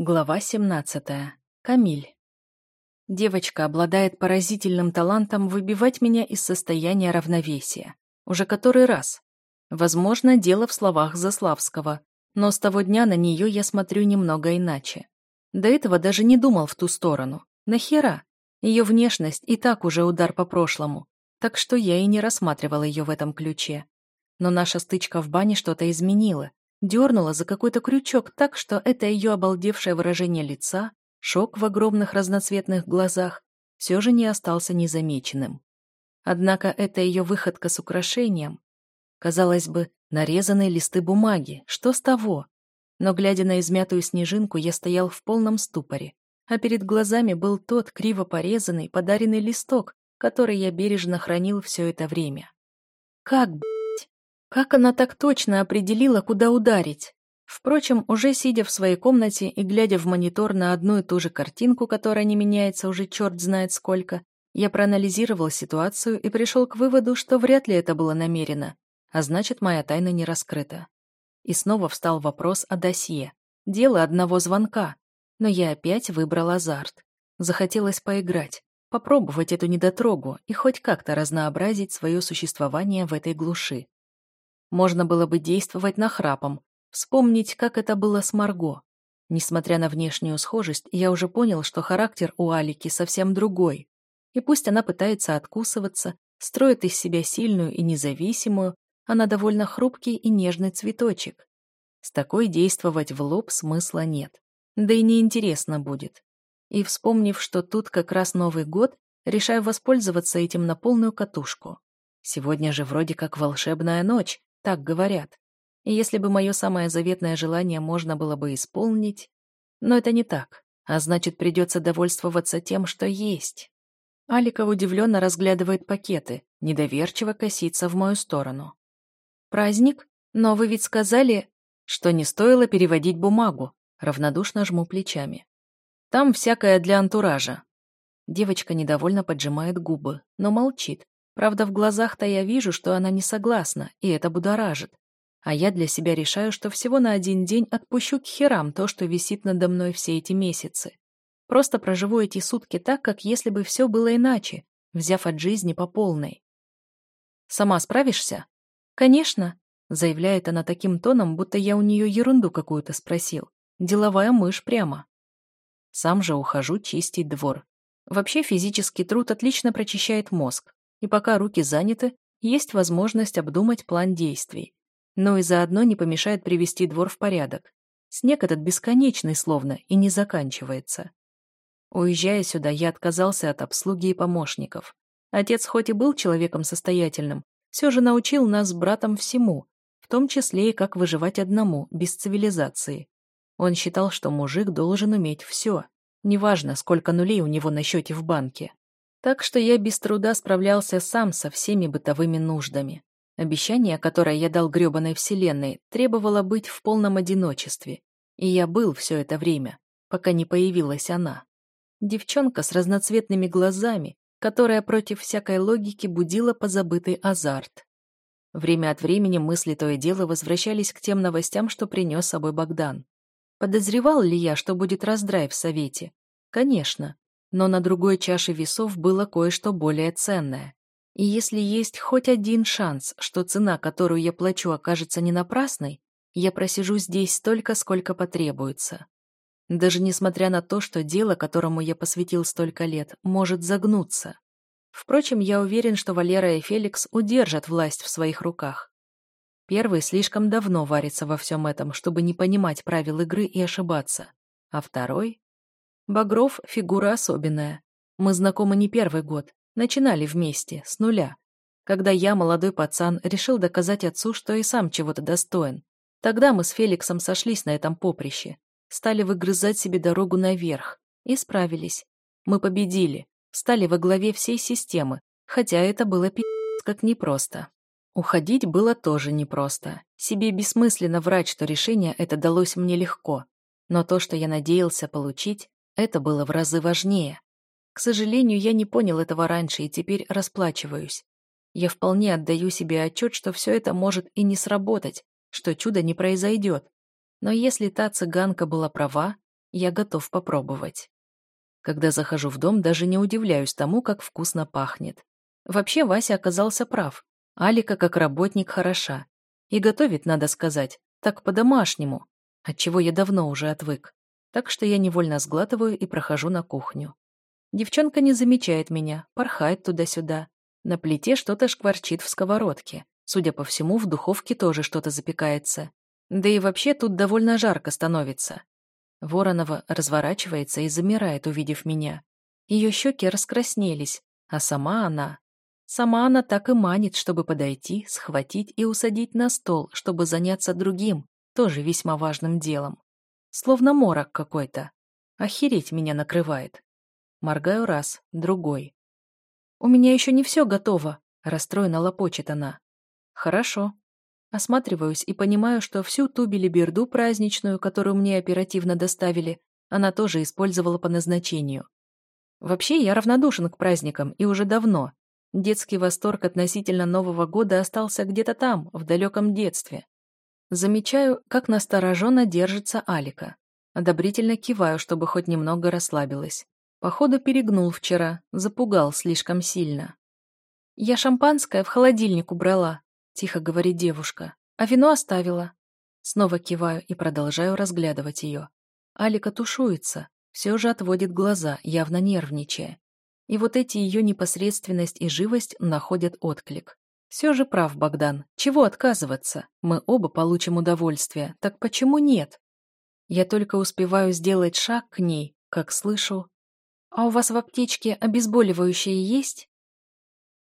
Глава 17. Камиль. Девочка обладает поразительным талантом выбивать меня из состояния равновесия. Уже который раз. Возможно, дело в словах Заславского, но с того дня на нее я смотрю немного иначе. До этого даже не думал в ту сторону. Нахера? Ее внешность и так уже удар по прошлому, так что я и не рассматривал ее в этом ключе. Но наша стычка в бане что-то изменила, дернула за какой-то крючок так, что это ее обалдевшее выражение лица, шок в огромных разноцветных глазах, все же не остался незамеченным. Однако эта ее выходка с украшением, казалось бы, нарезанные листы бумаги, что с того? Но, глядя на измятую снежинку, я стоял в полном ступоре, а перед глазами был тот криво порезанный, подаренный листок, который я бережно хранил все это время. Как, как она так точно определила, куда ударить? Впрочем, уже сидя в своей комнате и глядя в монитор на одну и ту же картинку, которая не меняется уже черт знает сколько, я проанализировал ситуацию и пришел к выводу, что вряд ли это было намеренно, а значит, моя тайна не раскрыта. И снова встал вопрос о досье. Дело одного звонка. Но я опять выбрал азарт. Захотелось поиграть, попробовать эту недотрогу и хоть как-то разнообразить свое существование в этой глуши. Можно было бы действовать нахрапом, вспомнить, как это было с Марго. Несмотря на внешнюю схожесть, я уже понял, что характер у Алики совсем другой. И пусть она пытается откусываться, строит из себя сильную и независимую, она довольно хрупкий и нежный цветочек. С такой действовать в лоб смысла нет. Да и неинтересно будет. И вспомнив, что тут как раз Новый год, решаю воспользоваться этим на полную катушку. Сегодня же вроде как волшебная ночь, так говорят. И если бы мое самое заветное желание можно было бы исполнить... Но это не так, а значит, придется довольствоваться тем, что есть. Алика удивленно разглядывает пакеты, недоверчиво косится в мою сторону. «Праздник? Но вы ведь сказали, что не стоило переводить бумагу», равнодушно жму плечами. «Там всякое для антуража». Девочка недовольно поджимает губы, но молчит, Правда, в глазах-то я вижу, что она не согласна, и это будоражит. А я для себя решаю, что всего на один день отпущу к херам то, что висит надо мной все эти месяцы. Просто проживу эти сутки так, как если бы все было иначе, взяв от жизни по полной. «Сама справишься?» «Конечно», — заявляет она таким тоном, будто я у нее ерунду какую-то спросил. Деловая мышь прямо. Сам же ухожу чистить двор. Вообще физический труд отлично прочищает мозг и пока руки заняты, есть возможность обдумать план действий. Но и заодно не помешает привести двор в порядок. Снег этот бесконечный словно и не заканчивается. Уезжая сюда, я отказался от обслуги и помощников. Отец хоть и был человеком состоятельным, все же научил нас с братом всему, в том числе и как выживать одному, без цивилизации. Он считал, что мужик должен уметь все, неважно, сколько нулей у него на счете в банке. Так что я без труда справлялся сам со всеми бытовыми нуждами. Обещание, которое я дал грёбаной вселенной, требовало быть в полном одиночестве. И я был все это время, пока не появилась она. Девчонка с разноцветными глазами, которая против всякой логики будила позабытый азарт. Время от времени мысли то и дело возвращались к тем новостям, что принес с собой Богдан. Подозревал ли я, что будет раздрай в Совете? Конечно. Но на другой чаше весов было кое-что более ценное. И если есть хоть один шанс, что цена, которую я плачу, окажется не напрасной, я просижу здесь столько, сколько потребуется. Даже несмотря на то, что дело, которому я посвятил столько лет, может загнуться. Впрочем, я уверен, что Валера и Феликс удержат власть в своих руках. Первый слишком давно варится во всем этом, чтобы не понимать правил игры и ошибаться. А второй Багров — фигура особенная. Мы знакомы не первый год, начинали вместе, с нуля. Когда я, молодой пацан, решил доказать отцу, что и сам чего-то достоин. Тогда мы с Феликсом сошлись на этом поприще, стали выгрызать себе дорогу наверх и справились. Мы победили, стали во главе всей системы, хотя это было пи*** как непросто. Уходить было тоже непросто. Себе бессмысленно врать, что решение это далось мне легко. Но то, что я надеялся получить, это было в разы важнее. К сожалению, я не понял этого раньше и теперь расплачиваюсь. Я вполне отдаю себе отчет, что все это может и не сработать, что чудо не произойдет. Но если та цыганка была права, Я готов попробовать. Когда захожу в дом, даже не удивляюсь тому, как вкусно пахнет. Вообще, Вася оказался прав. Алика как работник хороша. И готовит, надо сказать, так по-домашнему, отчего я давно уже отвык. Так что я невольно сглатываю и прохожу на кухню. Девчонка не замечает меня, порхает туда-сюда. На плите что-то шкварчит в сковородке. Судя по всему, в духовке тоже что-то запекается. Да и вообще тут довольно жарко становится. Воронова разворачивается и замирает, увидев меня. Ее щеки раскраснелись, а сама она... Сама она так и манит, чтобы подойти, схватить и усадить на стол, чтобы заняться другим, тоже весьма важным делом. Словно морок какой-то. Охереть меня накрывает. Моргаю раз, другой. «У меня еще не все готово», — расстроена лопочет она. «Хорошо». Осматриваюсь и понимаю, что всю ту белиберду праздничную, которую мне оперативно доставили, она тоже использовала по назначению. Вообще, я равнодушен к праздникам, и уже давно. Детский восторг относительно Нового года остался где-то там, в далеком детстве. Замечаю, как настороженно держится Алика. Одобрительно киваю, чтобы хоть немного расслабилась. Походу, перегнул вчера, запугал слишком сильно. «Я шампанское в холодильник убрала», — тихо говорит девушка, «а вино оставила». Снова киваю и продолжаю разглядывать ее. Алика тушуется, все же отводит глаза, явно нервничая. И вот эти ее непосредственность и живость находят отклик. Все же прав Богдан. Чего отказываться? Мы оба получим удовольствие. Так почему нет? Я только успеваю сделать шаг к ней, как слышу «А у вас в аптечке обезболивающее есть?»